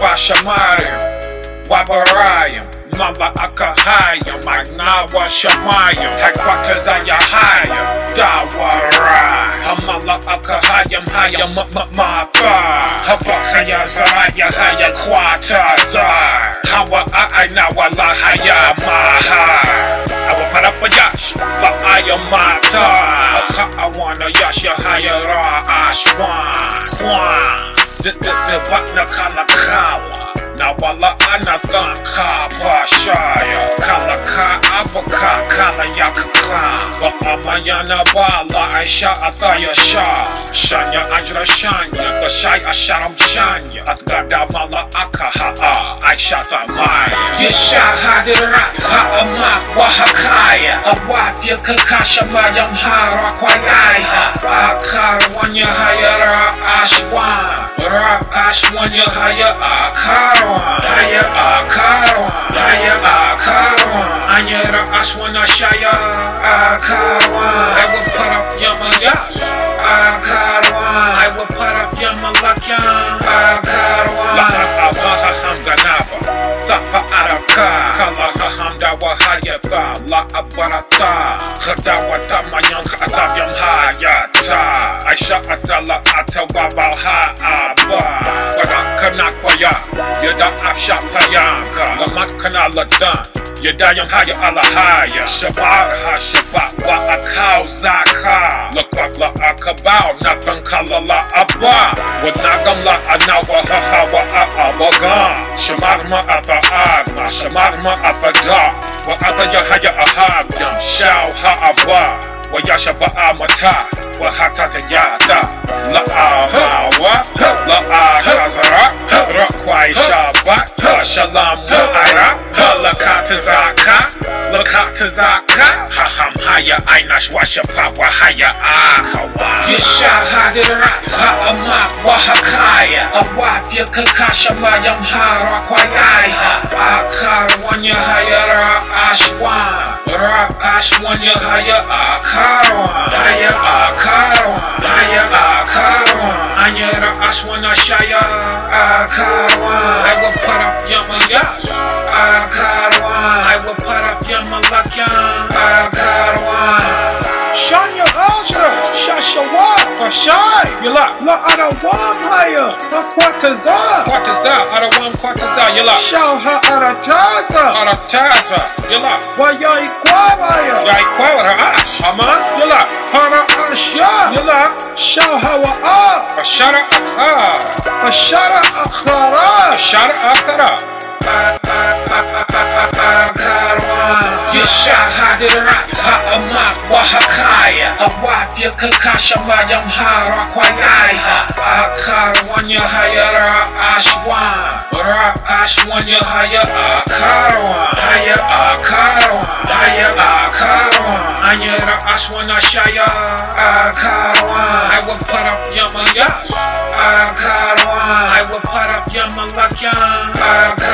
washamayam, wabarayam, mamba akahayam, agnawa shamayam, hakwakazayahayam, dawarai, hamala akahayam, hayam mapa, habakaya zaraya haya kwatazar, hawa ainawa lahaya mahar. Parapayash, Vaayamata, Haawana Yasha Hayara Ashwan, Kwan the the the vatna kala kawa. Na wala anathan ka pashaya. Kala ka avaka kala yakaka. Wa amayana bala aisha athaya sha. Shanya ajra shanya. The shy asharam shanya. Atgada mala akaha a. Aisha thamaya. Yesha hadira ha amaf wahakaya. Awaf yakakasha mayam hara kwayaya. Akar wanya hayara ashwan. Ra ashwanya haya akarwan. Haya akarwan. Haya akarwan. Anyara ashwana shaya akarwan. I will put up yamayash. Akarwan. I will put up yamalakyan. Akarwan. La abaha hamganaba. Tapa araka. Kala hamda wahayata. La abarata. Khadawata mayang Yada afsha payanka. Lamat kanala dan. Yada yang haya ala haya. Shabar ha shaba wa akau zaka. Lakwak la akabao. Nathan kala la aba. Wanagam la anawa ha ha wa a abaga. Shamarma ata agma. Shamarma ata da. Wa ata ya haya ahabyam. Shao ha aba. Wa yasha ba amata. Wa hata zayada. La Shalom wa ira. La kata zaka. La kata zaka. Haham haya ainash washa pa haya ah, akawa. Yesha hadira. Ha amaf wa hakaya. Awaf ya kakasha mayam hara kwayaya. Akar wanya hayara ashwan. Ra ashwanya haya akarwan. Haya akarwan. Haya Shashawa, Pashai, Yala. La Arawamaya, Pakwataza, Kwataza. Arawan kwataza. Yala. Shauha Arataza, Arataza. Yala. Wayai Kwabaya, Yai kwawara ash. Aman. Yala. Para Ansha, Yala. Shauhawa A, Ashara akar. Ashara Akhara, Ashara akara. Yesha Hadira, Ha'amaf Wahakaya, Awaf Yakakasha Mayam Hara Kwayaya, Akar Wanya Hayara Ashwan, Ra Ashwanya Haya Akarwan, Haya Akarwan, Haya Akarwan, Anyara Ashwana Shaya. Akarwan, I will put up Yamayash, Akarwan, I will put up Yamalakyan, Akarwan.